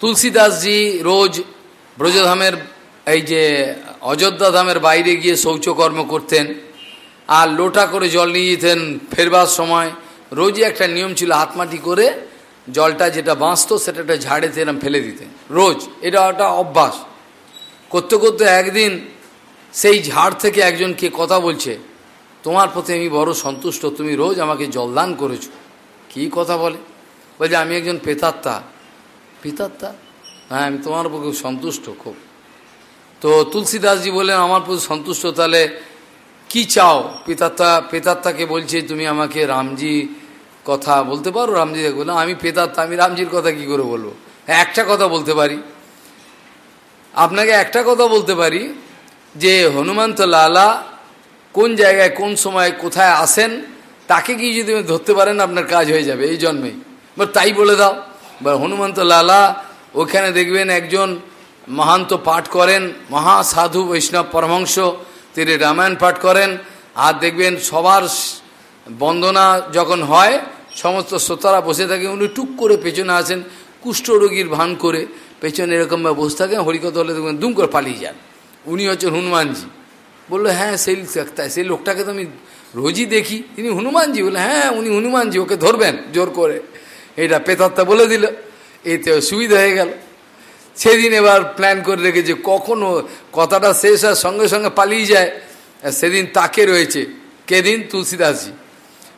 তুলসীদাসজি রোজ ব্রজধামের, এই যে অযোধ্যা ধামের বাইরে গিয়ে শৌচকর্ম করতেন আর লোটা করে জল নিয়ে যেতেন ফেরবার সময়। রোজই একটা নিয়ম ছিল হাতমাটি করে জলটা যেটা বাঁচত সেটা একটা ঝাড়েতে এরম ফেলে দিতেন। রোজ। এটা একটা অভ্যাস। করতে করতে একদিন সেই ঝাড় থেকে একজনকে কথা বলছে, তোমার প্রতি আমি বড় সন্তুষ্ট, তুমি রোজ আমাকে জলদান করেছ। কি কথা বলে? বলছে, আমি একজন পেতাত্তা পিতাত্তা হ্যাঁ আমি তোমার উপর খুব সন্তুষ্ট, খুব। তো তুলসীদাসজি বললেন, আমার প্রতি সন্তুষ্ট, তাহলে কি চাও? পিতাত্তা পেতাত্তাকে বলছে, তুমি আমাকে রামজি কথা বলতে পারো? রামজি বললাম আমি পেতাত্তা আমি রামজির কথা কি করে বলব? একটা কথা বলতে পারি। আপনাকে একটা কথা বলতে পারি, যে হনুমন্ত লালা কোন জায়গায়, কোন সময়, কোথায় আসেন, তাকে কি যদি ধরতে পারেন, আপনার কাজ হয়ে যাবে, এই জন্মেই। বা তাই বলে দাও। বা হনুমন্ত লালা, ওখানে দেখবেন একজন মহান্ত পাঠ করেন, মহাসাধু বৈষ্ণব পরমহংস, তিনি রামায়ণ পাঠ করেন, আর দেখবেন সবার বন্দনা যখন হয়, সমস্ত শ্রোতারা বসে থাকে, উনি টুক করে পেছনে আসেন কুষ্ঠরোগীর ভান করে, পেছনে এরকমভাবে বসে থাকেন, হরিকথা হলে দেখবেন দুম করে পালিয়ে যান। উনি হচ্ছেন হনুমানজি। বলল হ্যাঁ সেই সেই লোকটাকে তো আমি রোজই দেখি। তিনি হনুমানজি বলে হ্যাঁ উনি হনুমানজি, ওকে ধরবেন জোর করে। এটা পেতাত্তা বলে দিল। এতে সুবিধা হয়ে গেল। সেদিন এবার প্ল্যান করে রেখেছে কখনো কথাটা শেষ আর সঙ্গে সঙ্গে পালিয়ে যায় সেদিন তাকে রয়েছে। কেদিন তুলসীদাসজি।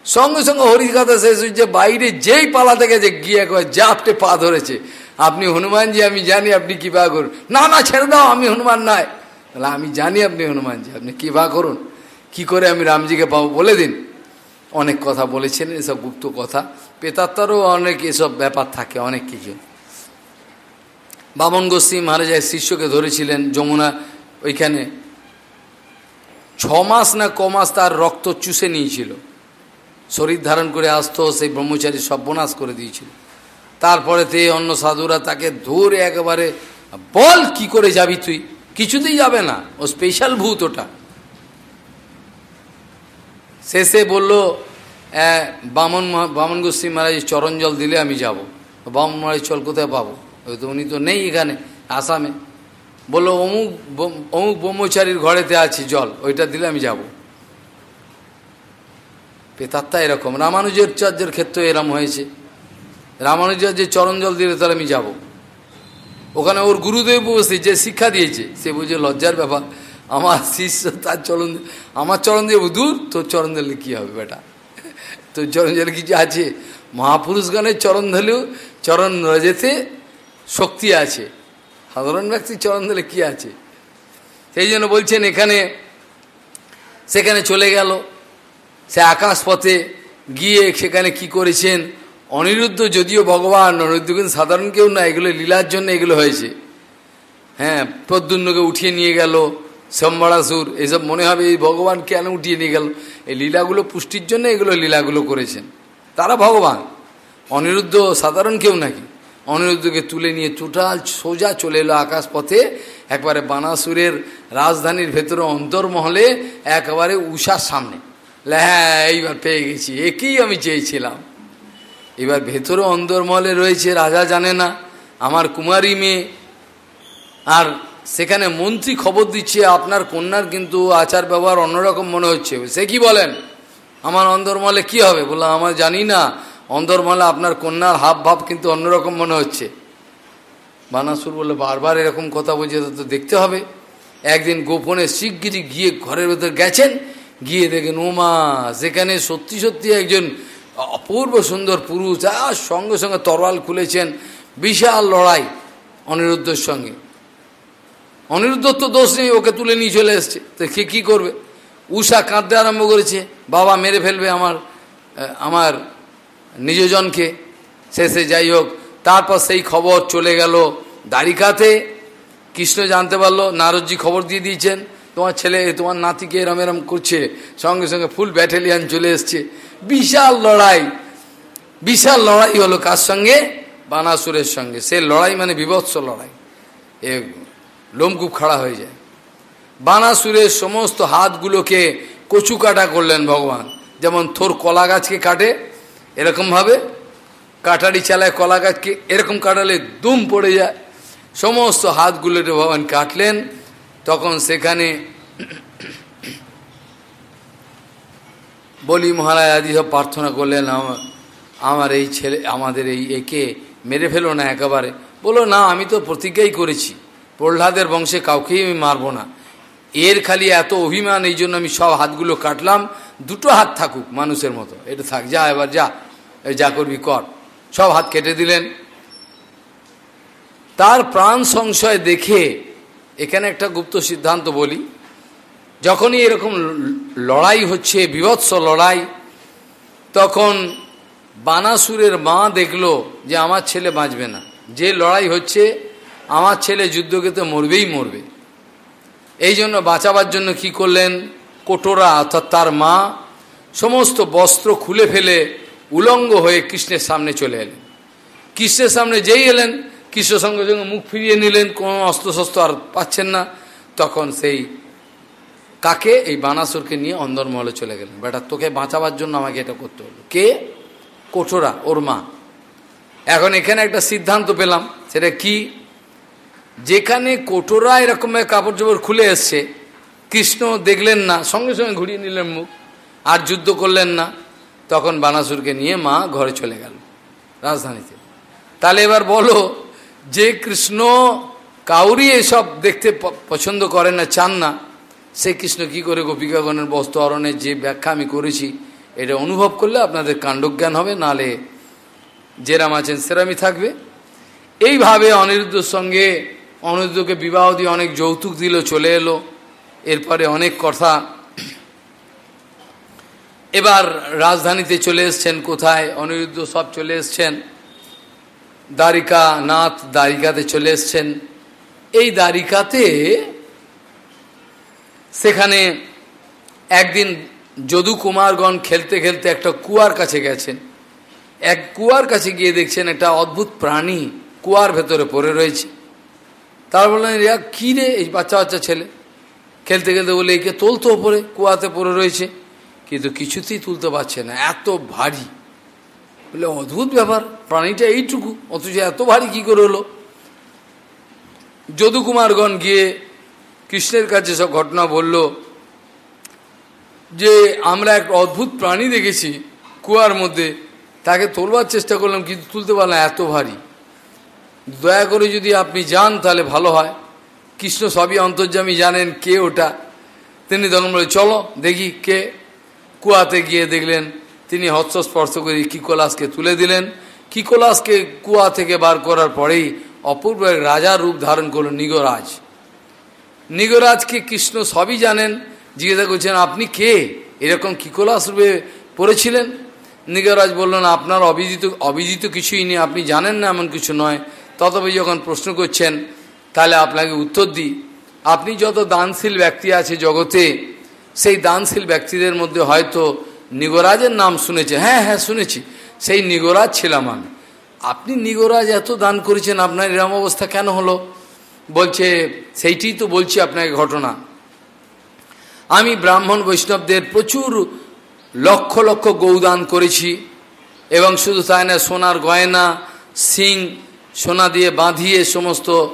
সঙ্গে সঙ্গে হরিকথা শেষ হয়েছে বাইরে যেই পালা থেকে যে গিয়ে একবার জাপটে পা ধরেছে, আপনি হনুমানজি, আমি জানি আপনি কৃপা করুন। না না, ছেড়ে দাও, আমি হনুমান নাই তাহলে আমি জানি আপনি হনুমানজি, আপনি কৃপা করুন। কি করে আমি রামজিকে পাবো বলে দিন। অনেক কথা বলেছেন, এসব গুপ্ত কথা। পেতাত্তারও অনেক এসব ব্যাপার থাকে, অনেক কিছু। বামন গোস্বী মহারাজের শিষ্যকে ধরেছিলেন যমুনা ওইখানে। ছ মাস না ক মাস তার রক্ত চুষে নিয়েছিল। শরীর ধারণ করে আসতো সেই ব্রহ্মচারী সর্বনাশ করে দিয়েছিল। তারপরে তে অন্য সাধুরা তাকে ধরে একেবারে, বল কি করে যাবি তুই? কিছুতেই যাবে না, ও স্পেশাল ভূত ওটা। শেষে বলল বামন বামন গোস্বী মহারাজ চরণ জল দিলে আমি যাব। বামন মহারাজ চল কোথায় পাবো? ওই তো উনি তো নেই এখানে, আসামে। বলল, অমুক অমুক ব্রহ্মচারীর ঘরেতে আছে, জল, ওইটা দিলে আমি যাব। পেতাত্তা এরকম। রামানুজের চার্যের ক্ষেত্রে এরম হয়েছে। রামানুজের যে চরণ জল দিলে তাহলে আমি যাব। ওখানে ওর গুরুদেব বসে যে শিক্ষা দিয়েছে, সে বুঝে লজ্জার ব্যাপার। আমার শিষ্য তার চরণ, আমার চরণ দিয়ে দূর, তোর চরণ দিলে কী হবে বেটা? তোর চরণ দিলে কিছু আছে? মহাপুরুষগণের চরণ ধরেও চরণ রজেতে শক্তি আছে। সাধারণ ব্যক্তির চরণ দিলে কী আছে? সেই জন্য বলছেন, এখানে, সেখানে চলে গেল। সে আকাশ পথে গিয়ে সেখানে কি করেছেন? অনিরুদ্ধ যদিও ভগবান, অনিরুদ্ধ কিন্তু সাধারণ কেউ না, এগুলো লীলার জন্য এগুলো হয়েছে। হ্যাঁ প্রদ্যুন্নকে উঠিয়ে নিয়ে গেল। সম্বরাসুর এসব মনে হবে এই ভগবান কেন উঠিয়ে নিয়ে গেল? এই লীলাগুলো পুষ্টির জন্য এগুলো লীলাগুলো করেছেন। তারা ভগবান। অনিরুদ্ধ সাধারণ কেউ নাকি? অনিরুদ্ধকে তুলে নিয়ে টোটাল সোজা চলে এলো আকাশ পথে একবারে বানাসুরের রাজধানীর ভেতরে অন্তর্মহলে, একেবারে উষার সামনে। হ্যাঁ এইবার পেয়ে গেছি, একেই আমি চেয়েছিলাম। এবার ভেতরে অন্দরমহলে রয়েছে, রাজা জানে না, আমার কুমারী মেয়ে। আর সেখানে মন্ত্রী খবর দিচ্ছে, আপনার কন্যার কিন্তু আচার ব্যবহার অন্যরকম মনে হচ্ছে। সে কি বলেন? আমার অন্দরমহলে কি হবে? বললাম, আমার জানি না। অন্দরমহলে আপনার কন্যার হাব ভাব কিন্তু অন্যরকম মনে হচ্ছে। বানাসুর বলে বারবার এরকম কথা বলছে তো দেখতে হবে। একদিন গোপনে শিগগিরি গিয়ে ঘরের ভেতর গেছেন, গিয়ে দেখেন ওমা সেখানে সত্যি সত্যি একজন অপূর্ব সুন্দর পুরুষ, আর সঙ্গে সঙ্গে তরোয়াল খুলেছেন, বিশাল লড়াই অনিরুদ্ধর সঙ্গে। অনিরুদ্ধ তো দোষ নেই, ওকে তুলে নিয়ে চলে এসছে। তো কে কী করবে? উষা কাঁদতে আরম্ভ করেছে, বাবা মেরে ফেলবে আমার আমার নিজজনকে। শেষে যাই হোক, তারপর সেই খবর চলে গেল দ্বারিকাতে। কৃষ্ণ জানতে পারল, নারদজি খবর দিয়ে দিয়েছেন, তোমার ছেলে, তোমার নাতিকে এরম এরম করছে, সঙ্গে সঙ্গে ফুল ব্যাটালিয়ান চলে এসছে। বিশাল লড়াই বিশাল লড়াই হলো কার সঙ্গে? বানাসুরের সঙ্গে। সে লড়াই মানে বিভৎস লড়াই। এ লোমকূপ খাড়া হয়ে যায়। বানাসুরের সমস্ত হাতগুলোকে কচু কাটা করলেন ভগবান। যেমন থোর কলা গাছকে কাটে এরকমভাবে কাটারি চালায় কলা গাছকে এরকম কাটালে দুম পড়ে যায়। সমস্ত হাতগুলো ভগবান কাটলেন। তখন সেখানে বলি মহারাজ, আদি সব প্রার্থনা করলেন আমার এই ছেলে, আমাদের এই একে মেরে ফেলো না একেবারে। বলো না, আমি তো প্রতিজ্ঞাই করেছি। প্রহ্লাদের বংশে কাউকেই আমি মারবো না। এর খালি এত অভিমান, এই জন্য আমি সব হাতগুলো কাটলাম। দুটো হাত থাকুক মানুষের মতো। এটা থাক, যা এবার যা যা করবি কর। সব হাত কেটে দিলেন। তার প্রাণ সংশয় দেখে, এখানে একটা গুপ্ত সিদ্ধান্ত বলি, যখনই এরকম লড়াই হচ্ছে, বিভৎস লড়াই, তখন বানাসুরের মা দেখল যে আমার ছেলে বাঁচবে না। যে লড়াই হচ্ছে আমার ছেলে যুদ্ধকে মরবেই মরবে। এই জন্য বাঁচাবার জন্য কি করলেন? কোটোরা, অর্থাৎ তার মা, সমস্ত বস্ত্র খুলে ফেলে উলঙ্গ হয়ে কৃষ্ণের সামনে চলে এলেন। কৃষ্ণের সামনে যেই এলেন, কৃষ্ণ সঙ্গে সঙ্গে মুখ ফিরিয়ে নিলেন, কোনো অস্ত্রশস্ত্র আর পাচ্ছেন না। তখন সেই কাকে? এই বানাসুরকে নিয়ে অন্দরমহলে চলে গেলেন। বেটা, তোকে বাঁচাবার জন্য আমাকে এটা করতে হলো। কে? কোঠোরা ওর মা। এখন এখানে একটা সিদ্ধান্ত পেলাম। সেটা কি? যেখানে কোটোরা এরকমের কাপড় চোপড় খুলে এসছে, কৃষ্ণ দেখলেন না, সঙ্গে সঙ্গে ঘুরিয়ে নিলেন মুখ, আর যুদ্ধ করলেন না। তখন বানাসুরকে নিয়ে মা ঘরে চলে গেল রাজধানীতে। তাহলে এবার বলো, যে কৃষ্ণ কাউরি এসব দেখতে পছন্দ করেন না, চান না, সে কৃষ্ণ কি করে গোপিকাগণের বস্তু অরণের যে ব্যাখ্যা আমি করেছি, এটা অনুভব করলে আপনাদের কাণ্ডজ্ঞান হবে নালে যেরাম আছেন সেরামই থাকবে। এইভাবে অনিরুদ্ধর সঙ্গে অনিরুদ্ধকে বিবাহ দিয়ে অনেক যৌতুক দিল, চলে এলো। এরপরে অনেক কথা। এবার রাজধানীতে চলে এসছেন কোথায়? অনিরুদ্ধ সব চলে এসছেন। দ্বারিকা নাথ দ্বারিকাতে চলে এসছেন। এই দ্বারিকাতে সেখানে একদিন যদু কুমারগণ খেলতে খেলতে একটা কুয়ার কাছে গেছেন। এক কুয়ার কাছে গিয়ে দেখছেন একটা অদ্ভুত প্রাণী কুয়ার ভেতরে পড়ে রয়েছে। তার বললেন রিয়া, কী রে এই বাচ্চা বাচ্চা ছেলে? খেলতে খেলতে বলে, একে তোলতো ওপরে, কুয়াতে পড়ে রয়েছে। কিন্তু কিছুতেই তুলতে পারছে না, এত ভারী। বলে অদ্ভুত ব্যাপার, প্রাণীটা এইটুকু, অথচ এত ভারী কি করে হলো? যদুকুমারগণ গিয়ে কৃষ্ণের কাছে সব ঘটনা বলল, যে আমরা এক অদ্ভুত প্রাণী দেখেছি কুয়ার মধ্যে, তাকে তোলবার চেষ্টা করলাম, কিন্তু তুলতে পারলাম এত ভারী। দয়া করে যদি আপনি যান, তাহলে ভালো হয়। কৃষ্ণ সবই অন্তর্যামী, জানেন কে ওটা। তিনি তখন বলে, চলো দেখি কে কুয়াতে গিয়ে দেখলেন। তিনি হস্তস্পর্শ করে কিকোলাসকে তুলে দিলেন। কিকোলাসকে কুয়া থেকে বার করার পরেই অপূর্ব এক রাজার রূপ ধারণ করল নিগরাজ। নিগরাজকে কৃষ্ণ সবই জানেন। জিজ্ঞাসা করছেন, আপনি কে? এরকম কিকোলাস রূপে পড়েছিলেন? নিগরাজ বললেন, আপনার অভিজিত অভিজিত কিছুই নেই। আপনি জানেন না, এমন কিছু নয়। ততবে যখন প্রশ্ন করছেন, তাহলে আপনাকে উত্তর দিই। আপনি যত দানশীল ব্যক্তি আছে জগতে, সেই দানশীল ব্যক্তিদের মধ্যে হয়তো নিগরাজের নাম শুনেছে। হ্যাঁ হ্যাঁ শুনেছি। সেই নিগরাজ ছিলাম আমি। আপনি নিগরাজ এত দান করেছেন, আপনার এরম অবস্থা কেন হলো? বলছে সেইটি তো বলছি আপনাকে ঘটনা। আমি ব্রাহ্মণ বৈষ্ণবদের প্রচুর লক্ষ লক্ষ গৌদান করেছি, এবং শুধু তাই না, সোনার গয়না, সিং সোনা দিয়ে বাঁধিয়ে সমস্ত,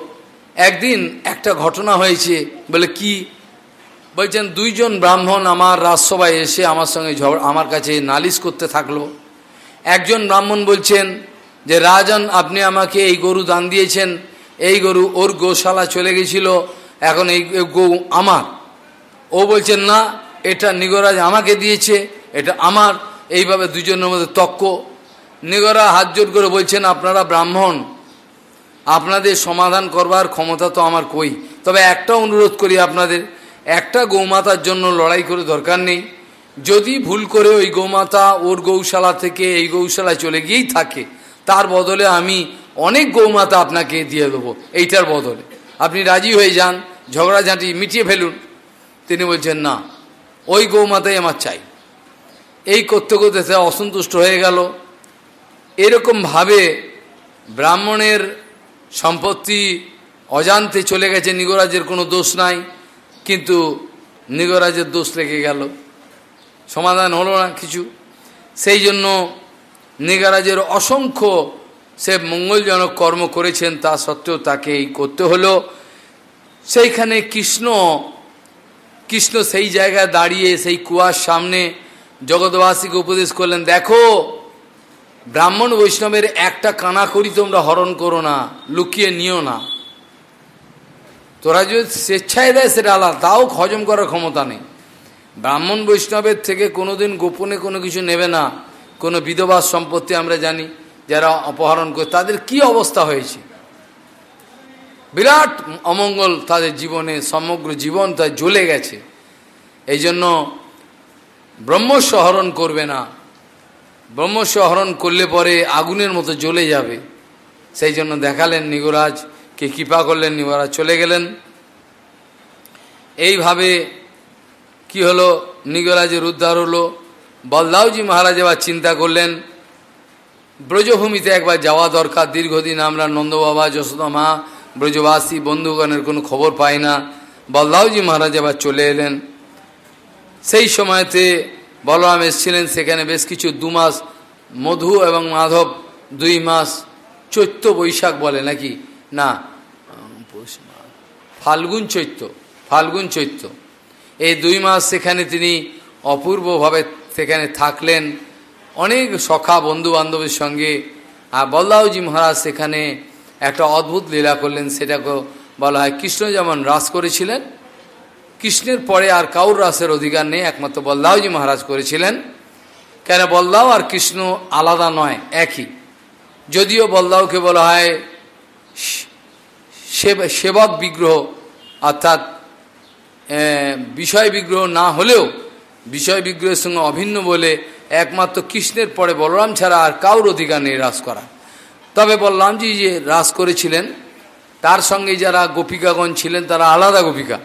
একদিন একটা ঘটনা হয়েছে, বলে কি? বলছেন, দুইজন ব্রাহ্মণ আমার রাজসভায় এসে আমার সঙ্গে ঝগড়া, আমার কাছে নালিশ করতে থাকল। একজন ব্রাহ্মণ বলছেন যে, রাজন, আপনি আমাকে এই গরু দান দিয়েছেন, এই গরু ওর গোশালা চলে গেছিল, এখন এই গৌ আমার। ও বলছেন, না, এটা নিগরাজ আমাকে দিয়েছে, এটা আমার। এইভাবে দুজনের মধ্যে তক্ক। নিগরা হাত জোর করে বলছেন, আপনারা ব্রাহ্মণ আপনাদের সমাধান করবার ক্ষমতা তো আমার কই। তবে একটা অনুরোধ করি আপনাদের, একটা গৌমাতার জন্য লড়াই করে দরকার নেই। যদি ভুল করে ওই গৌমাতা ওর গৌশালা থেকে এই গৌশালায় চলে গিয়েই থাকে, তার বদলে আমি অনেক গৌমাতা আপনাকে দিয়ে দেবো, এইটার বদলে। আপনি রাজি হয়ে যান, ঝগড়াঝাঁটি মিটিয়ে ফেলুন। তিনি বলছেন, না, ওই গৌমাতাই আমার চাই। এই করতে করতে সে অসন্তুষ্ট হয়ে গেল। এরকমভাবে ব্রাহ্মণের সম্পত্তি অজান্তে চলে গেছে, নিগরাজের কোনো দোষ নাই, কিন্তু নিগরাজের দোষ লেগে গেল। সমাধান হলো না কিছু। সেই জন্য নিগারাজের অসংখ্য সে মঙ্গলজনক কর্ম করেছেন, তা সত্ত্বেও তাকে এই করতে হলো। সেইখানে কৃষ্ণ কৃষ্ণ সেই জায়গায় দাঁড়িয়ে, সেই কুয়ার সামনে জগৎবাসীকে উপদেশ করলেন, দেখো ব্রাহ্মণ বৈষ্ণবের একটা কানা করি তোমরা হরণ করো না, লুকিয়ে নিও না। তোরা যদি স্বেচ্ছায় দেয় সেটা আলাদা, তাও হজম করার ক্ষমতা নেই। ব্রাহ্মণ বৈষ্ণবের থেকে কোনোদিন গোপনে কোনো কিছু নেবে না, কোনো বিধবা সম্পত্তি আমরা জানি, যারা অপহরণ করে, তাদের কি অবস্থা হয়েছে? বিরাট অমঙ্গল তাদের জীবনে, সমগ্র জীবন তার জ্বলে গেছে। এই জন্য ব্রহ্মস্ব হরণ করবে না। ব্রহ্মস্ব হরণ করলে পরে আগুনের মতো জ্বলে যাবে। সেই জন্য দেখালেন নিগরাজকে কৃপা করলেন নিগরাজ, চলে গেলেন। এইভাবে কি হলো? নিগরাজের উদ্ধার হলো। বলদাউজি মহারাজ এবার চিন্তা করলেন, ব্রজভূমিতে একবার যাওয়া দরকার। দীর্ঘদিন আমরা নন্দবাবা, যশোদা মা, ব্রজবাসী বন্ধুগণের কোনো খবর পাই না। বলদাউজি মহারাজ এবার চলে এলেন। সেই সময়তে বলরাম এসেছিলেন সেখানে বেশ কিছু দু মাস, মধু এবং মাধব দুই মাস চৈত্র বৈশাখ বলে নাকি? না, ফাল্গুন চৈত্র ফাল্গুন চৈত্র এই দুই মাস সেখানে তিনি অপূর্বভাবে সেখানে থাকলেন। অনেক সখা বন্ধু বান্ধবের সঙ্গে। আর বল্লাউজি মহারাজ সেখানে একটা অদ্ভুত লীলা করলেন সেটাকে বলা হয় কৃষ্ণ যেমন রাস করেছিলেন কৃষ্ণের পরে আর কাউর রাসের অধিকার নেই, একমাত্র বল্লাউজি মহারাজ করেছিলেন। কেন বল্লাও আর কৃষ্ণ আলাদা নয়, একই। যদিও বল্লাউকে বলা হয় সেবক বিগ্রহ, অর্থাৎ বিষয় বিগ্রহ না হলেও বিষয় বিগ্রহের সঙ্গে অভিন্ন বলে একমাত্র কৃষ্ণের পরে বলরাম ছাড়া আর কাউর অধিকার নেই রাস করা তবে বলরামজি যে রাস করেছিলেন, তার সঙ্গে যারা গোপিকাগণ ছিলেন, তারা আলাদা গোপিকা।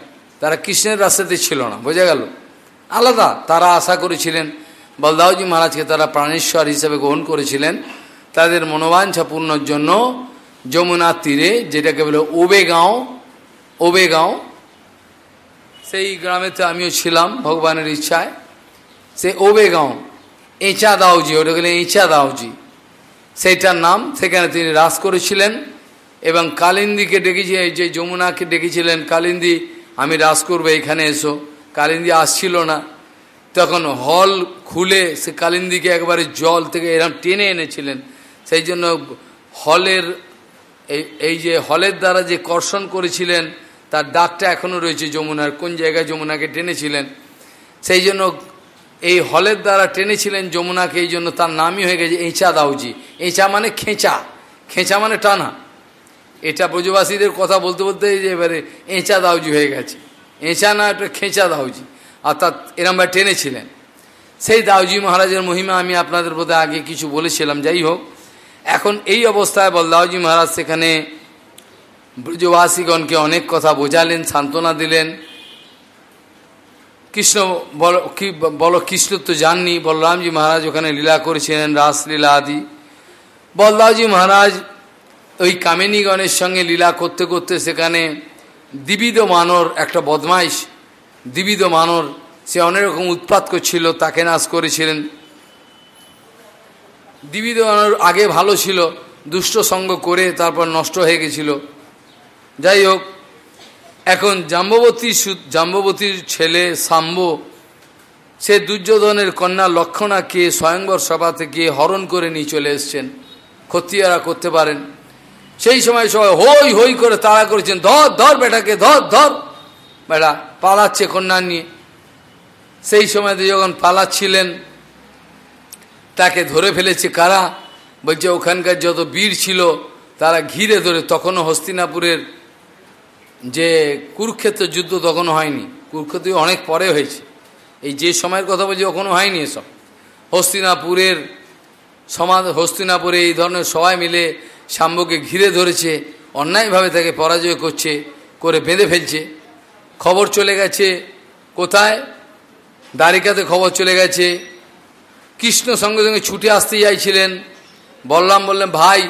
তারা কৃষ্ণের রাস্তাতে ছিল না, বোঝা গেল? আলাদা, তারা আশা করেছিলেন, বলদাওজি মহারাজকে তারা প্রাণেশ্বর হিসেবে গ্রহণ করেছিলেন, তাদের মনোবাঞ্ছা পূর্ণর জন্য যমুনার তীরে, যেটাকে বলে ওবে গাঁও ওবে গাঁও সেই গ্রামেতে আমিও ছিলাম, ভগবানের ইচ্ছায় সে ওবে গাঁও এঁচা দাওজি ওটা গেলে এঁচা দাওজি সেইটার নাম, সেখানে তিনি রাস করেছিলেন, এবং কালিন্দিকে ডেকেছি যে যমুনাকে ডেকেছিলেন, কালিন্দি আমি রাস করব, এখানে এসো। কালিন্দি আসছিল না। তখন হল খুলে সে কালিন্দিকে একবারে জল থেকে এরকম টেনে এনেছিলেন। সেই জন্য হলের এই যে হলের দ্বারা যে কর্ষণ করেছিলেন, তার ডাকটা এখনও রয়েছে যমুনার, কোন জায়গায় যমুনাকে টেনেছিলেন। সেই জন্য এই হলের দ্বারা টেনেছিলেন যমুনাকে, এই জন্য তার নামই হয়ে গেছে এঁচা দাউজি। এঁচা মানে খেঁচা। খেঁচা মানে টানা। এটা ব্রজবাসীদের কথা বলতে বলতে যে এবারে এঁচা দাউজি হয়ে গেছে। এঁচা না, একটা খেঁচা দাউজি অর্থাৎ এরমভাবে টেনেছিলেন সেই দাউজি মহারাজের মহিমা আমি আপনাদের বোধহয় আগে কিছু বলেছিলাম, যাই হোক। এখন এই অবস্থায় বলদাউজি মহারাজ সেখানে ব্রজবাসীগণকে অনেক কথা বোঝালেন, সান্ত্বনা দিলেন। কৃষ্ণ বল কি বল কৃষ্ণ তো জাননি। বলরামজি মহারাজ ওখানে লীলা করেছিলেন, রাসলীলা আদি। বলদাওজি মহারাজ ওই কামিনীগণের সঙ্গে লীলা করতে করতে সেখানে দিবিদ মানর একটা বদমাইশ, দিবিদ মানর সে অনেক রকম উৎপাত করছিল, তাকে নাশ করেছিলেন। দিবিদ মানর আগে ভালো ছিল, দুষ্ট সঙ্গ করে তারপর নষ্ট হয়ে গেছিল। যাই হোক, এখন জাম্ববতী জাম্ববতীর ছেলে সাম্ব, সে দুর্যোধনের কন্যা লক্ষণাকে স্বয়ংবর সভা থেকে হরণ করে নিয়ে চলে এসছেন। ক্ষত্রিয়ারা করতে পারেন। সেই সময় সবাই হই হই করে তাড়া করেছেন, ধর ধর বেটাকে, ধর ধর। বেটা পালাচ্ছে কন্যা নিয়ে। সেই সময়তে যখন পালাচ্ছিলেন, তাকে ধরে ফেলেছে কারা? বলছে, ওখানকার যত বীর ছিল, তারা ঘিরে ধরে তখনও হস্তিনাপুরের যে কুরুক্ষেত্র যুদ্ধ তখনও হয়নি। কুরুক্ষেত্র অনেক পরে হয়েছে। এই যে সময়ের কথা বলছি কখনো হয়নি এসব। হস্তিনাপুরের সমাজ, হস্তিনাপুরে এই ধরনের সবাই মিলে শাম্বকে ঘিরে ধরেছে, অন্যায়ভাবে তাকে পরাজয় করছে, করে বেঁধে ফেলছে। খবর চলে গেছে কোথায়? দ্বারিকাতে খবর চলে গেছে, কৃষ্ণ সঙ্গে সঙ্গে ছুটে আসতে চাইছিলেন। বললাম বললেন ভাই,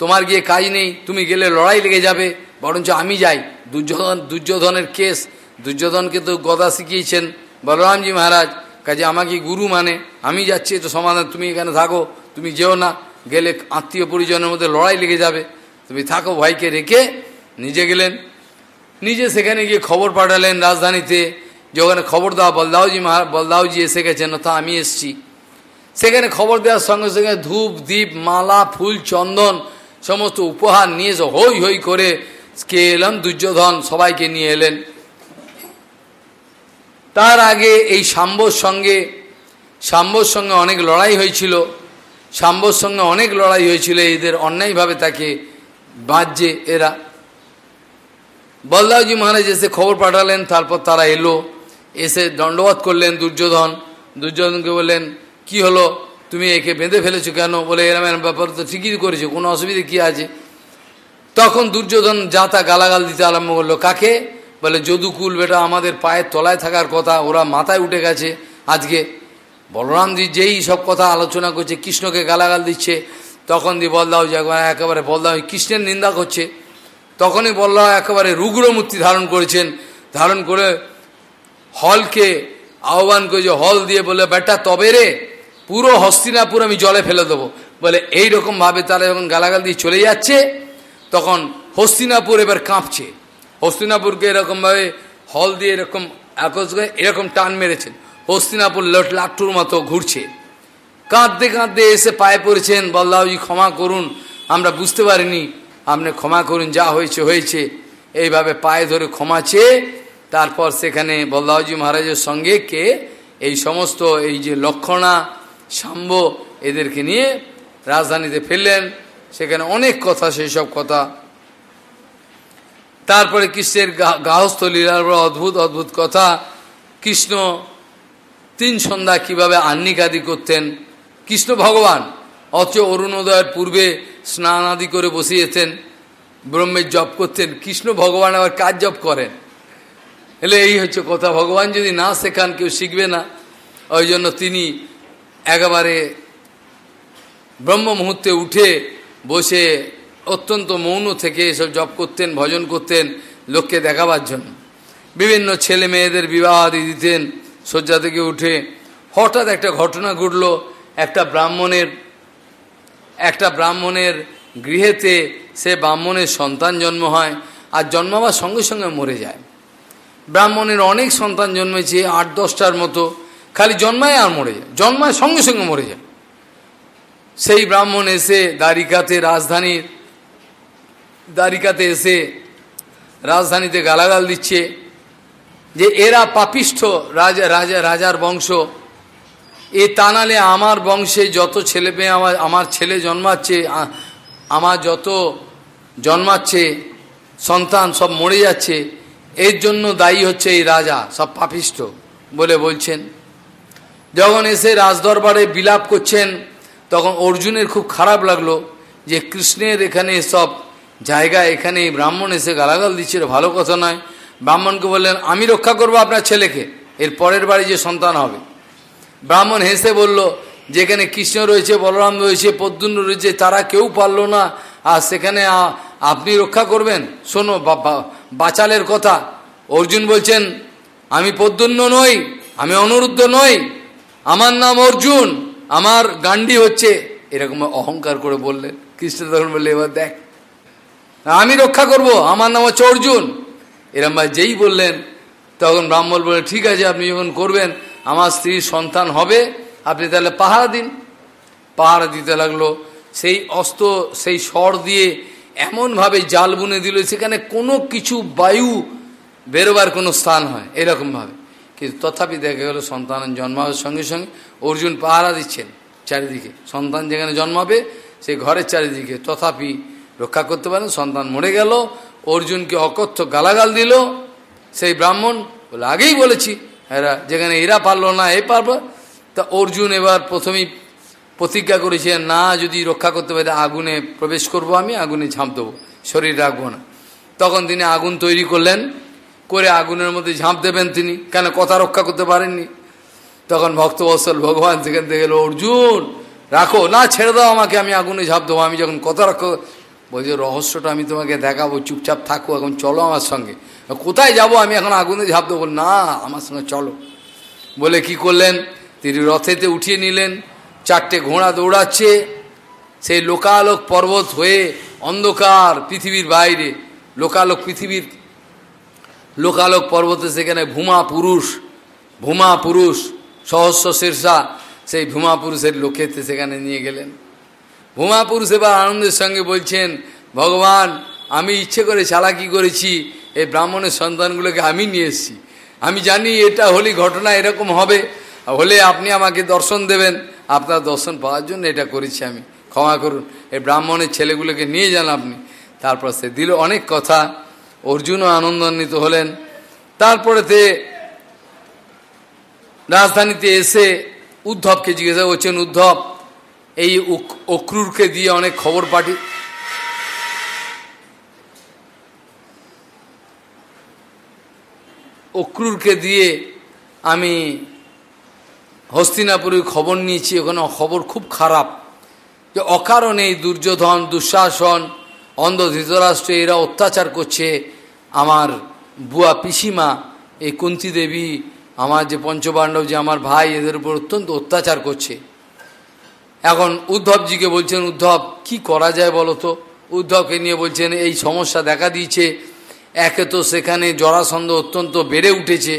তোমার গিয়ে কাজ নেই, তুমি গেলে লড়াই লেগে যাবে। বরঞ্চ আমি যাই। দুর্যোধন, দুর্যোধনের কেস, দুর্যোধনকে তো গদা শিখিয়েছেন। বলরামজি মহারাজ, কাজে আমাকে গুরু মানে আমি যাচ্ছি তো সমাধান, তুমি এখানে থাকো, তুমি যেও না। গেলে আত্মীয় পরিজনের মধ্যে লড়াই লেগে যাবে। তুমি থাকো, ভাইকে রেখে নিজে গেলেন। নিজে সেখানে গিয়ে খবর পাঠালেন রাজধানীতে, যে ওখানে খবর দেওয়া বলদাওজি মহা বলদাওজি এসে গেছেন, তা আমি এসছি। সেখানে খবর দেওয়ার সঙ্গে সঙ্গে ধূপ দ্বীপ মালা, ফুল, চন্দন, সমস্ত উপহার নিয়ে হই হই করে কে এলাম দুর্যোধন সবাইকে নিয়ে এলেন। তার আগে এই শাম্বর সঙ্গে শাম্বর সঙ্গে অনেক লড়াই হয়েছিল। শাম্বর সঙ্গে অনেক লড়াই হয়েছিল, এদের অন্যায়ভাবে তাকে বাঁচছে এরা। বলদাওজি মহারাজ এসে খবর পাঠালেন, তারপর তারা এলো, এসে দণ্ডবাদ করলেন দুর্যোধন। দুর্যোধনকে বললেন, কি হলো? তুমি একে বেঁধে ফেলেছো কেন? বলে, এরম এরম ব্যাপার তো ঠিকই করেছ, কোনো অসুবিধে কি আছে? তখন দুর্যোধন যা তা গালাগাল দিতে আরম্ভ করল, কাকে? বলে, যদুকুল বেটা, আমাদের পায়ের তলায় থাকার কথা, ওরা মাথায় উঠে গেছে আজকে। বলরামজি যেই সব কথা আলোচনা করছে, কৃষ্ণকে গালাগাল দিচ্ছে তখন দি বলদাও যে একেবারে বলদাও কৃষ্ণের নিন্দা করছে। তখনই বললাম একেবারে রুগ্র মূর্তি ধারণ করেছেন। ধারণ করে হলকে আহ্বান করেছে হল দিয়ে বলে, বেটা, তবে রে, পুরো হস্তিনাপুর আমি জলে ফেলে দেবো। বলে এই ভাবে তারা যখন গালাগাল দিয়ে চলে যাচ্ছে, তখন হস্তিনাপুর এবার কাঁপছে। হস্তিনাপুরকে এরকমভাবে হল দিয়ে এরকম একজ এরকম টান মেরেছেন। হস্তিনাপুর লট লাট্টুর মতো ঘুরছে। কাঁদতে কাঁদতে এসে পায়ে পড়েছেন বল্লাহজি ক্ষমা করুন, আমরা বুঝতে পারিনি। আপনি ক্ষমা করুন, যা হয়েছে হয়েছে। এইভাবে পায়ে ধরে ক্ষমা চেয়ে, তারপর সেখানে বল্লাহজি মহারাজের সঙ্গে কে, এই সমস্ত, এই যে লক্ষণা সাম্ব এদেরকে নিয়ে রাজধানীতে ফেললেন সেখানে অনেক কথা, সেই সব কথা। তারপরে কৃষ্ণের গাহস্থ লীলার অদ্ভুত অদ্ভুত কথা। কৃষ্ণ তিন সন্ধ্যা কীভাবে আহ্নিক আদি করতেন? কৃষ্ণ ভগবান অথচ অরুণোদয়ের পূর্বে স্নান আদি করে বসিয়েছেন ব্রহ্মের জপ করতেন, কৃষ্ণ ভগবান আবার কাজ জপ করেন? এলে এই হচ্ছে কথা, ভগবান যদি না শেখান, কেউ শিখবে না। ওই জন্য তিনি একেবারে ব্রহ্ম মুহূর্তে উঠে বসে অত্যন্ত মৌন থেকে এসব জপ করতেন, ভজন করতেন, লোককে দেখাবার জন্য। বিভিন্ন ছেলে মেয়েদের বিবাহ আদি দিতেন শয্যা থেকে উঠে হঠাৎ একটা ঘটনা ঘটল। একটা ব্রাহ্মণের একটা ব্রাহ্মণের গৃহেতে সে ব্রাহ্মণের সন্তান জন্ম হয় আর জন্মাবার সঙ্গে সঙ্গে মরে যায়। ব্রাহ্মণের অনেক সন্তান জন্মেছে, আট দশটার মতো, খালি জন্মায় আর মরে যায়, জন্মায় সঙ্গে সঙ্গে মরে যায়। সেই ব্রাহ্মণ এসে দ্বারিকাতে রাজধানীর, দ্বারিকাতে এসে রাজধানীতে গালাগাল দিচ্ছে যে এরা পাপিষ্ঠ রাজা রাজা, রাজার বংশ। এ তানালে আমার বংশে যত ছেলে মেয়ে আমার আমার ছেলে জন্মাচ্ছে আমার যত জন্মাচ্ছে, সন্তান সব মরে যাচ্ছে, এর জন্য দায়ী হচ্ছে এই রাজা, সব পাপিষ্ঠ বলে বলছেন। যখন এসে রাজদরবারে বিলাপ করছেন, তখন অর্জুনের খুব খারাপ লাগল যে কৃষ্ণের এখানে সব জায়গা এখানে ব্রাহ্মণ এসে গালাগাল দিচ্ছে ভালো কথা নয়। ব্রাহ্মণকে বললেন, আমি রক্ষা করব আপনার ছেলেকে। এর পরের বাড়ি যে সন্তান হবে। ব্রাহ্মণ হেসে বলল, যেখানে কৃষ্ণ রয়েছে, বলরাম রয়েছে, পদ্মুন রয়েছে, তারা কেউ পারল না। আর সেখানে আপনি রক্ষা করবেন? শোনো বাচালের কথা। অর্জুন বলছেন, আমি পদ্মুন্ন নই, আমি অনুরুদ্ধ নই। আমার নাম অর্জুন, আমার গান্ডি হচ্ছে। এরকম অহংকার করে বললেন। কৃষ্ণ তখন বললে এবার দেখ, আমি রক্ষা করব, আমার নাম হচ্ছে অর্জুন। এরম ভাই যেই বললেন, তখন ব্রাহ্মণ বললেন, ঠিক আছে, আপনি যখন করবেন, আমার স্ত্রীর সন্তান হবে, আপনি তাহলে পাহারা দিন। পাহারা দিতে লাগল। সেই অস্ত্র সেই স্বর দিয়ে এমনভাবে জাল বুনে দিল, সেখানে কোনো কিছু বায়ু বেরোবার কোনো স্থান হয়, এরকমভাবে। কিন্তু তথাপি দেখা গেল সন্তান জন্মাবার সঙ্গে সঙ্গে অর্জুন পাহারা দিচ্ছেন চারিদিকে। সন্তান যেখানে জন্মাবে, সেই ঘরের চারিদিকে। তথাপি রক্ষা করতে পারেন, সন্তান মরে গেল অর্জুনকে অকথ্য গালাগাল দিল। সেই ব্রাহ্মণ বলে, আগেই বলেছি, এরা যেখানে এরা পারল না, এ পারব। তা অর্জুন এবার প্রথমেই প্রতিজ্ঞা করেছে, না, যদি রক্ষা করতে পারে, আগুনে প্রবেশ করব আমি, আগুনে ঝাঁপ দেবো, শরীর রাখব না। তখন তিনি আগুন তৈরি করলেন, করে আগুনের মধ্যে ঝাঁপ দেবেন তিনি, কেন কথা রক্ষা করতে পারেননি। তখন ভক্তবৎসল ভগবান সেখান থেকে গেল, অর্জুন, রাখো, না, ছেড়ে দাও আমাকে, আমি আগুনে ঝাঁপ দেবো। আমি যখন কথা রাখো বলছে রহস্যটা আমি তোমাকে দেখাবো, চুপচাপ থাকো, এখন চলো আমার সঙ্গে। কোথায় যাব? আমি এখন আগুনে ঝাঁপ দেবো। না, আমার সঙ্গে চলো। বলে কি করলেন? তিনি রথেতে উঠিয়ে নিলেন, চারটে ঘোড়া দৌড়াচ্ছে, সেই লোকালোক পর্বত হয়ে অন্ধকার পৃথিবীর বাইরে, লোকালোক পৃথিবীর, লোকালোক পর্বতে সেখানে ভূমা পুরুষ ভূমা পুরুষ, সহস্র শীর্ষা, সেই ভূমা পুরুষের লোকেতে সেখানে নিয়ে গেলেন। ভূমা পুরুষ এবার আনন্দের সঙ্গে বলছেন, ভগবান, আমি ইচ্ছে করে চালাকি করেছি, এই ব্রাহ্মণের সন্তানগুলোকে আমি নিয়ে এসেছি। আমি জানি এটা হলি ঘটনা এরকম হবে, হলে আপনি আমাকে দর্শন দেবেন। আপনার দর্শন পাওয়ার জন্য এটা করেছি আমি। ক্ষমা করুন, এই ব্রাহ্মণের ছেলেগুলোকে নিয়ে যান আপনি। তারপর সে দিল অনেক কথা। অর্জুনও আনন্দান্বিত হলেন। তারপরেতে রাজধানীতে এসে উদ্ধবকে জিজ্ঞাসা করছেন, উদ্ধব এই অক্রুরকে দিয়ে অনেক খবর পাঠি। অক্রুরকে দিয়ে আমি হস্তিনাপুরের খবর নিয়েছি ওখানে খবর খুব খারাপ। যে অকারণে এই দুর্যোধন, দুঃশাসন, অন্ধ ধৃতরাষ্ট্রে, এরা অত্যাচার করছে। আমার বুয়া পিসিমা, এই কুন্তি দেবী আমার যে পঞ্চপাণ্ডব যে আমার ভাই, এদের উপর অত্যন্ত অত্যাচার করছে। এখন উদ্ধবজিকে বলছেন, উদ্ধব, কি করা যায় বলো তো? উদ্ধবকে নিয়ে বলছেন, এই সমস্যা দেখা দিয়েছে। একে তো সেখানে জরাসন্ধ অত্যন্ত বেড়ে উঠেছে।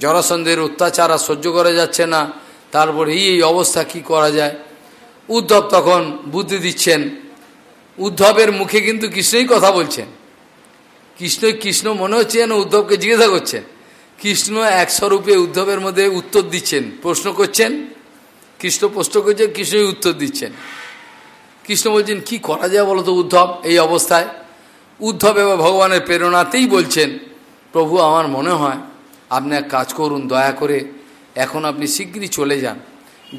জরাসন্ধের অত্যাচার আর সহ্য করা যাচ্ছে না। তারপর এই এই অবস্থা কি করা যায়? উদ্ধব তখন বুদ্ধি দিচ্ছেন, উদ্ধবের মুখে কিন্তু কৃষ্ণই কথা বলছেন। কৃষ্ণ কৃষ্ণ মনে হচ্ছে যেন উদ্ধবকে জিজ্ঞাসা করছেন। কৃষ্ণ একস্বরূপে উদ্ধবের মধ্যে উত্তর দিচ্ছেন, প্রশ্ন করছেন কৃষ্ণ প্রশ্ন করছেন কৃষ্ণই উত্তর দিচ্ছেন। কৃষ্ণ বলছেন, কি করা যায় বলতো উদ্ধব এই অবস্থায়? উদ্ধব এবং ভগবানের প্রেরণাতেই বলছেন, প্রভু, আমার মনে হয় আপনি এক কাজ করুন, দয়া করে এখন আপনি শীঘ্রই চলে যান।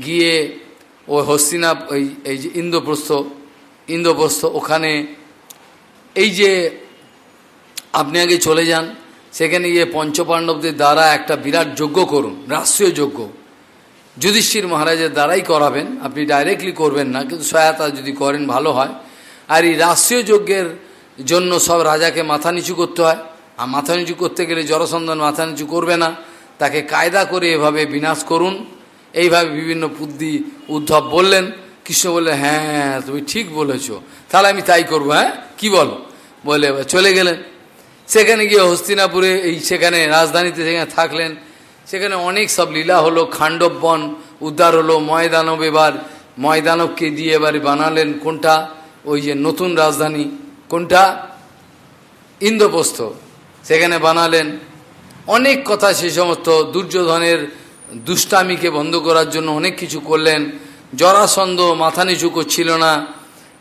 গিয়ে ও হস্তিনা ওই, এই যে ইন্দ্রপ্রস্থ ইন্দ্রপ্রস্থ ওখানে, এই যে আপনি আগে চলে যান, সেখানে গিয়ে পঞ্চপাণ্ডবদের দ্বারা একটা বিরাট যজ্ঞ করুন, রাষ্ট্রীয় যজ্ঞ। যুধিষ্ঠির মহারাজের দ্বারাই করাবেন, আপনি ডাইরেক্টলি করবেন না, কিন্তু সহায়তা যদি করেন, ভালো হয়। আর এই রাষ্ট্রীয় যজ্ঞের জন্য সব রাজাকে মাথা নিচু করতে হয়। আর মাথা নিচু করতে গেলে জরসন্দন মাথা নিচু করবে না। তাকে কায়দা করে এভাবে বিনাশ করুন। এইভাবে বিভিন্ন বুদ্ধি উদ্ধব বললেন। কৃষ্ণ বললেন হ্যাঁ তুমি ঠিক বলেছ। তাহলে আমি তাই করব হ্যাঁ? কি বলো? বলে চলে গেলেন। সেখানে গিয়ে হস্তিনাপুরে এই সেখানে রাজধানীতে সেখানে থাকলেন। সেখানে অনেক সব লীলা হলো, খাণ্ডব বন, উদ্ধার হলো, ময়দানব এবার, ময়দানবকে দিয়ে এবারে বানালেন কোনটা? ওই যে নতুন রাজধানী, কোনটা? ইন্দ্রপ্রস্থ। সেখানে বানালেন অনেক কথা সে সমস্ত দুর্যোধনের দুষ্টামিকে বন্ধ করার জন্য অনেক কিছু করলেন। জরাসন্ধ মাথা নিচু করছিল না।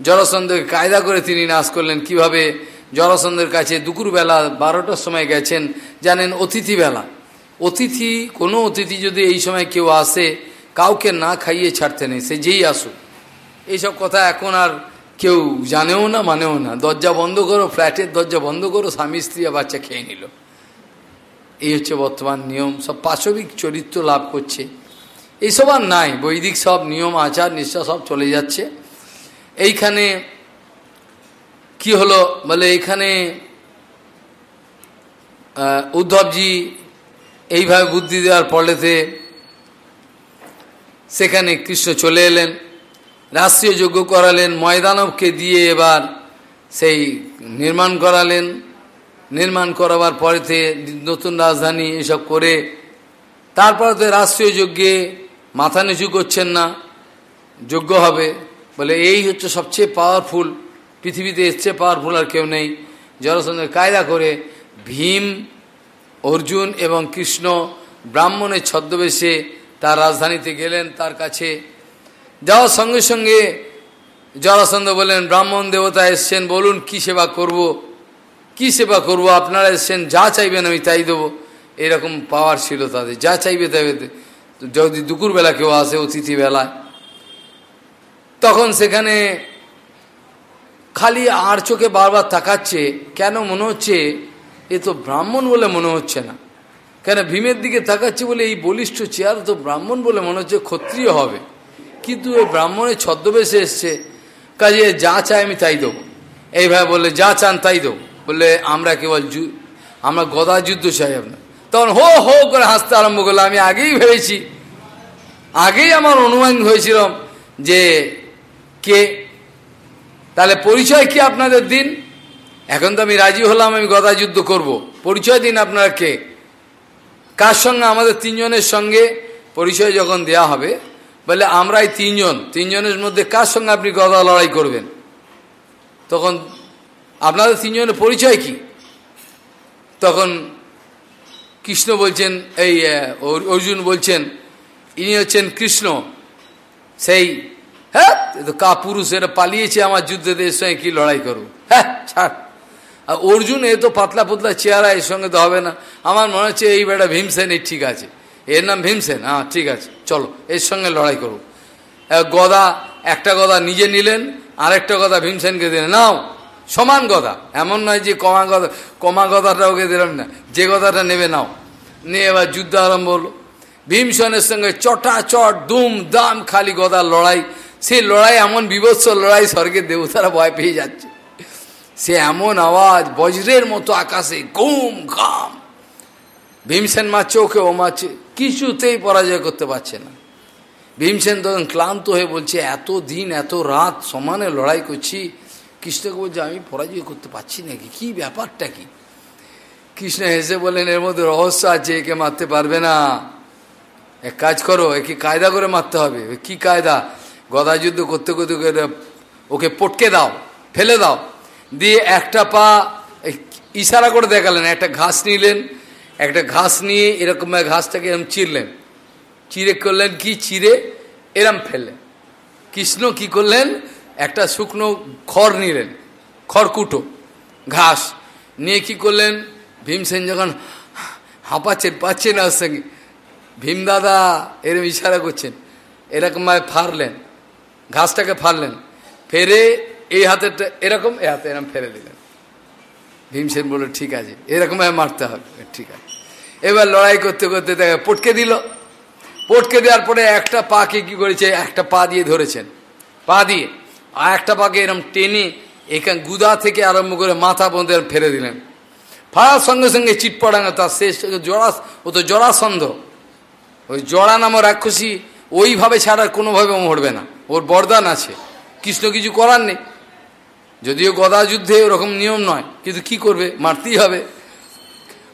জরাসন্ধকে কায়দা করে তিনি নাশ করলেন। কীভাবে? জরাসন্ধের কাছে দুপুরবেলা বারোটার সময় গেছেন, জানেন, অতিথিবেলা। অতিথি, কোনো অতিথি যদি এই সময় কেউ আসে, কাউকে না খাইয়ে ছাড়তে নেই, সে যেই আসুক। এইসব কথা এখন আর কেউ জানেও না, মানেও না। দরজা বন্ধ করো, ফ্ল্যাটের দরজা বন্ধ করো, স্বামী, স্ত্রী আর বাচ্চা খেয়ে নিল। এই হচ্ছে বর্তমান নিয়ম। সব পাশবিক চরিত্র লাভ করছে। এইসব আর নাই। বৈদিক সব নিয়ম, আচার, নিষ্ঠা সব চলে যাচ্ছে। এইখানে কি হলো? বলে এইখানে উদ্ধবজি এইভাবে বুদ্ধি দেওয়ার ফলেতে সেখানে কৃষ্ণ চলে এলেন, রাষ্ট্রীয় যজ্ঞ করালেন, ময়দানবকে দিয়ে এবার সেই নির্মাণ করালেন। নির্মাণ করাবার পরেতে নতুন রাজধানী এসব করে তারপরে তো রাষ্ট্রীয় যজ্ঞে মাথা নিচু করছেন না যোগ্য হবে বলে এই হচ্ছে সবচেয়ে পাওয়ারফুল পৃথিবীতে এসছে পাওয়ারফুল আর কেউ নেই। জনসন্ধের কায়দা করে ভীম অর্জুন এবং কৃষ্ণ ব্রাহ্মণের ছদ্মবেশে তার রাজধানীতে গেলেন, তার কাছে যাওয়ার সঙ্গে সঙ্গে জরাসন্ধ বলেন ব্রাহ্মণ দেবতা এসছেন, বলুন কি সেবা করব? কি সেবা করব? আপনারা এসছেন, যা চাইবেন আমি তাই দেবো। এরকম পাওয়ার ছিল তাদের, যা চাইবে তাই যদি দুপুরবেলা কেউ আসে অতিথিবেলায় তখন সেখানে খালি আর চোখে বারবার তাকাচ্ছে, কেন মনে হচ্ছে এ তো ব্রাহ্মণ বলে মনে হচ্ছে না। কেন ভীমের দিকে তাকাচ্ছে বলে এই বলিষ্ঠ চেয়ার তো ব্রাহ্মণ বলে মনে হচ্ছে ক্ষত্রিয় হবে। কিন্তু ওই ব্রাহ্মণের ছদ্মবেশে এসছে, কাজে যা চাই আমি তাই দেবো। এইভাবে বললে, যা চান তাই দেবো। বললে, আমরা কেবল আমরা গদা যুদ্ধ চাই আপনার। তখন হো হো করে হাসতে আরম্ভ করল। আমি আগেই ভেবেছি, আগেই আমার অনুমান হয়েছিলাম যে কে? তাহলে পরিচয় কি আপনাদের দিন? এখন তো আমি রাজি হলাম, আমি গদা যুদ্ধ করব। পরিচয় দিন আপনারা কে? কার সঙ্গে? আমাদের তিনজনের সঙ্গে পরিচয় যখন দেয়া হবে, বলে আমরাই তিনজন। তিনজনের মধ্যে কার সঙ্গে আপনি গদা লড়াই করবেন? তখন আপনাদের তিনজনের পরিচয় কি? তখন কৃষ্ণ বলছেন, এই অর্জুন বলছেন, ইনি হচ্ছেন কৃষ্ণ। সেই হ্যাঁ তো কা পুরুষ এটা পালিয়েছে আমার যুদ্ধদের সঙ্গে কি লড়াই করব? হ্যাঁ ছাড়। আর অর্জুন এ তো পাতলা পুতলা চেহারা এর সঙ্গে তো হবে না। আমার মনে হচ্ছে এই বেটা ভীমসেন এই ঠিক আছে। এর নাম ভীমসেন। হ্যাঁ ঠিক আছে। চলো, এর সঙ্গে লড়াই করব গদা, একটা গদা নিজে নিলেন, আরেকটা গদা ভীমসেনকে দিলেন। নাও, সমান গদা। এমন নয় যে কমা গদা, কমা গদাটা ওকে দিলাম না। যে গদাটা নেবে, নাও। নিয়ে এবার যুদ্ধ আরম্ভ হলো। ভীমসেনের সঙ্গে চটা চট দুম, দাম, খালি গদার লড়াই। সেই লড়াই এমন বিভৎস লড়াই, স্বর্গের দেবতারা ভয় পেয়ে যাচ্ছে। সে এমন আওয়াজ বজ্রের মতো আকাশে গুম ঘাম। ভীমসেন মারছে ওকে ও মারছে কিছুতেই পরাজয় করতে পারছে না। ভীমসেন তখন ক্লান্ত হয়ে বলছে, এত দিন, এত রাত সমানে লড়াই করছি। কৃষ্ণকে বলছে, আমি পরাজয় করতে পারছি নাকি? কি ব্যাপারটা কি? কৃষ্ণ হেসে বললেন, এর মধ্যে রহস্য আছে, একে মারতে পারবে না। এক কাজ করো, একে কায়দা করে মারতে হবে। কি কায়দা? গদা যুদ্ধ করতে করতে ওকে পটকে দাও, ফেলে দাও। দিয়ে একটা পা ইশারা করে দেখালেন, একটা ঘাস নিলেন, একটা ঘাস নিয়ে এরকম ঘাসটাকে এরকম চিরলেন। চিরে করলেন কি? চিরে এরম ফেললেন। কৃষ্ণ কি করলেন? একটা শুকনো খড় নিলেন, খড়কুটো, ঘাস। নিয়ে কি করলেন? ভীমসেন যখন হাঁপাচ্ছেন, পাচ্ছেন ওর সঙ্গে, ভীম দাদা এরম ইশারা করছেন, এরকম ফারলেন ঘাসটাকে ফারলেন ফেরে এই হাতেরটা এরকম, এ হাতে এরকম ফেলে দিলেন। ভীমসেন বলল, ঠিক আছে এরকমভাবে মারতে হবে। ঠিক আছে। এবার লড়াই করতে করতে দেখে পটকে দিল। পটকে দেওয়ার পরে একটা পাকে কি করেছে, একটা পা দিয়ে ধরেছেন। পা দিয়ে, আর একটা পাকে এরকম টেনে এখানে গুদা থেকে আরম্ভ করে মাথা পর্যন্ত ফেলে দিলেন। ফাড়ার সঙ্গে সঙ্গে চিটপড়াঙ্গা তার শেষ জড়া, ও তো জড়াসন্ধ ওই জড়া নামও রাক্ষসী ওইভাবে ছাড়ার কোনোভাবে মরবে না। ওর বরদান আছে। কৃষ্ণ কিছু করার নেই। যদিও গদা যুদ্ধে ওরকম নিয়ম নয়, কিন্তু কি করবে? মারতেই হবে।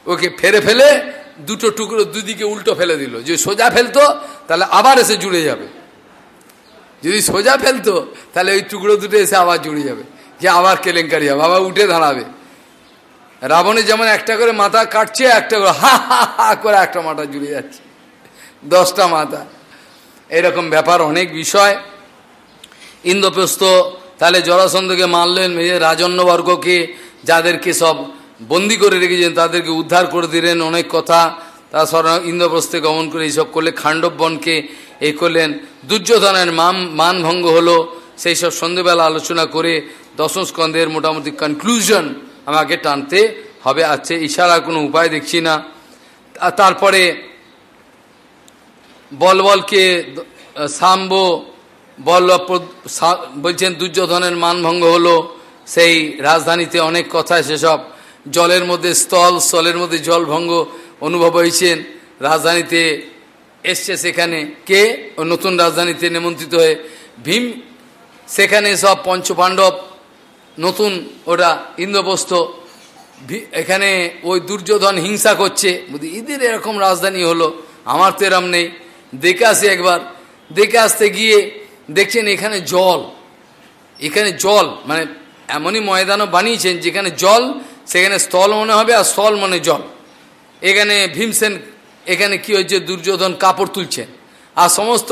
ওকে ফেরে ফেলে দুটো টুকরো দুদিকে উল্টো ফেলে দিল। যদি সোজা ফেলতো, তাহলে আবার এসে জুড়ে যাবে। যদি সোজা ফেলতো, তাহলে ওই টুকরো দুটো এসে আবার জুড়ে যাবে। যে আবার কেলেঙ্কারি হবে, আবার উঠে দাঁড়াবে। রাবণের যেমন একটা করে মাথা কাটছে, একটা করে হা হা হা করে একটা মাথা জুড়ে যাচ্ছে। দশটা মাথা। এরকম ব্যাপার অনেক বিষয়। ইন্দ্রপ্রস্থ তাহলে জরাসন্ধকে মারলেন রাজন্যবর্গকে যাদেরকে সব বন্দি করে রেখেছেন, তাদেরকে উদ্ধার করে দিলেন, অনেক কথা। তাছাড়া ইন্দ্রপ্রস্থে গমন করে এইসব করলে খাণ্ডবনকে এ করলেন। দুর্যোধনের মান মানভঙ্গ হলো, সেই সব সন্ধেবেলা আলোচনা করে দশম স্কন্ধের মোটামুটি কনক্লুশন আমাকে টানতে হবে। আছে ইশারার কোনো উপায় দেখছি না। তারপরে বলবলকে সাম্ব বল্লভ বলছেন দুর্যোধনের মানভঙ্গ হলো সেই রাজধানীতে অনেক কথা সেসব জলের মধ্যে স্থল, স্থলের মধ্যে জলভঙ্গ অনুভব হয়েছেন রাজধানীতে এসছে সেখানে কে? নতুন রাজধানীতে নিমন্ত্রিত হয়ে ভীম, সেখানে সব পঞ্চপাণ্ডব, নতুন ওটা ইন্দ্রপ্রস্থ। এখানে ওই দুর্যোধন হিংসা করছে। বুঝি এদের এরকম রাজধানী হলো, আমার তো এরম নেই। দেখে আসে একবার। দেখে আসতে গিয়ে দেখছেন এখানে জল। এখানে জল মানে এমনই ময়দানও বানিয়েছেন যেখানে জল, সেখানে স্থল মনে হবে আর স্থল মনে জল। এখানে ভীমসেন, এখানে কি হচ্ছে দুর্যোধন কাপড় তুলছেন আর সমস্ত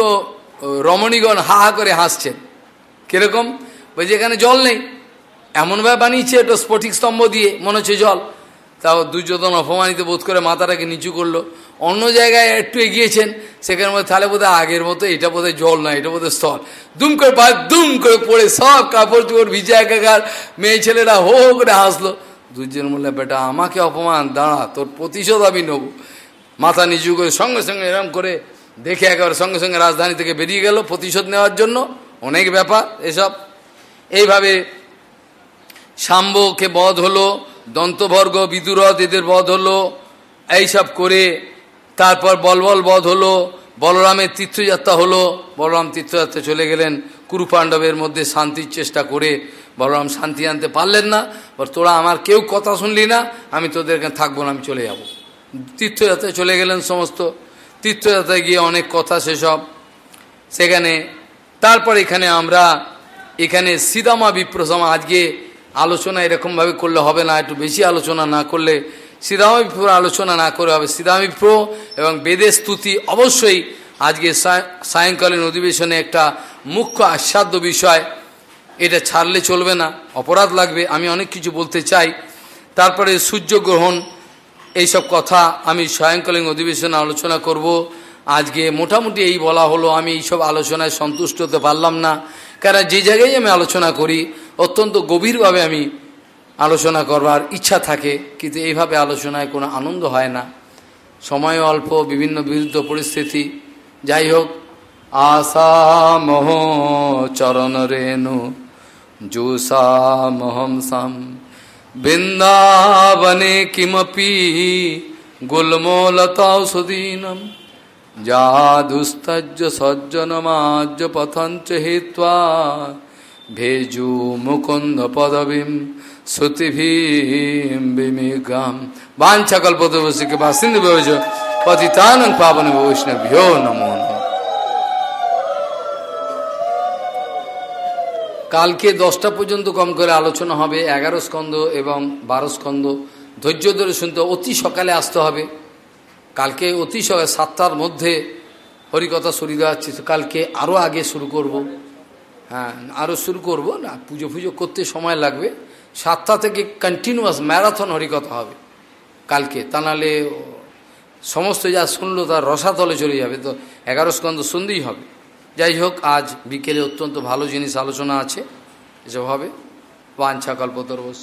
রমণীগণ হা হা করে হাসছেন। কীরকম? বলছে এখানে জল নেই। এমনভাবে বানিয়েছে এটা স্ফটিক স্তম্ভ দিয়ে, মনে হচ্ছে জল। তাও দুর্যোধন অপমানিত বোধ করে মাথাটাকে নিচু করল। অন্য জায়গায় একটু এগিয়েছেন, সেখানে মধ্যে তাহলে বোধহয় আগের মতো, এটা বোধহয় জল নয়, এটা বোধহয় স্থল। দুম করে পা দুম করে পড়ে সব কাপড় চোপড় ভিজে একাকার মেয়ে ছেলেরা হো হো করে হাসলো। দুর্যোধন বললে, বেটা, আমাকে অপমান, দাঁড়া, তোর প্রতিশোধ আমি নেব। মাথা নিচু করে সঙ্গে সঙ্গে এরম করে দেখে একেবারে সঙ্গে সঙ্গে রাজধানী থেকে বেরিয়ে গেল প্রতিশোধ নেওয়ার জন্য। অনেক ব্যাপার এসব। এইভাবে শাম্বকে বধ হলো। দন্তবর্গ বিদুরথ এদের বধ হলো। এইসব করে তারপর বলবল বধ হলো। বলরামের তীর্থযাত্রা হলো। বলরাম তীর্থযাত্রা চলে গেলেন। কুরু পাণ্ডবের মধ্যে শান্তির চেষ্টা করে বলরাম শান্তি আনতে পারলেন না। তোরা আমার কেউ কথা শুনলি না, আমি তোদের এখানে থাকব না, আমি চলে যাব। তীর্থযাত্রায় চলে গেলেন সমস্ত। তীর্থযাত্রায় গিয়ে অনেক কথা সেসব। সেখানে, তারপর এখানে আমরা, এখানে সিদামা বিপ্রসমা আজকে আলোচনা এরকমভাবে করলে হবে না, একটু বেশি আলোচনা না করলে শ্রীরাম বিপ্র আলোচনা না করে হবে। শ্রীরাম বিপ্র এবং বেদের স্তুতি অবশ্যই আজকে সায়ংকালীন অধিবেশনে একটা মুখ্য আস্বাদ্য বিষয়, এটা ছাড়লে চলবে না, অপরাধ লাগবে, আমি অনেক কিছু বলতে চাই। তারপরে সূর্যগ্রহণ, এইসব কথা আমি সায়ংকালীন অধিবেশনে আলোচনা করব। আজকে মোটামুটি এই বলা হলো, আমি এইসব আলোচনায় সন্তুষ্ট হতে পারলাম না। কারণ যে জায়গায় আমি আলোচনা করি, অত্যন্ত গভীরভাবে আমি আলোচনা করবার ইচ্ছা থাকে, কিন্তু এইভাবে আলোচনায় কোনো আনন্দ হয় না। সময় অল্প, বিভিন্ন বিরুদ্ধ পরিস্থিতি। যাই হোক, আশা মোহ চরণ রেণু, জুসা মহম সাম। বৃন্দাবনে কিমপি গুলমোলতাঔষধীনম যাদুস্তজ্জ সজ্জনমাজ্য পথঞ্চ হেত্বা ভেজু মুকুন্দ পদবীম শ্রুতিভীম বিমেঘাম বাঞ্ছা কল্পতবশিকে বা সিন্ধু ভেজ পতিতান পাবন বৈষ্ণভ্যো নমো কালকে দশটা পর্যন্ত কম করে আলোচনা হবে, এগারো স্কন্ধ এবং বারো স্কন্ধ। ধৈর্য ধরে শুনতে অতি সকালে আসতে হবে। কালকে অতি সকালে সাতটার মধ্যে হরিকথা শুরু যাচ্ছে কালকে আরও আগে শুরু করব। হ্যাঁ আরও শুরু করব না, পুজো ফুজো করতে সময় লাগবে। সাতটা থেকে কন্টিনিউয়াস ম্যারাথন হরিকথা হবে কালকে। তা নাহলে সমস্ত যা শুনলো তার রসাতলে চলে যাবে, তো এগারো স্কন্ধ শুনতেই হবে। যাই হোক, আজ বিকেলে অত্যন্ত ভালো জিনিস আলোচনা আছে, এসব হবে। বাঞ্ছা কল্পতরবশ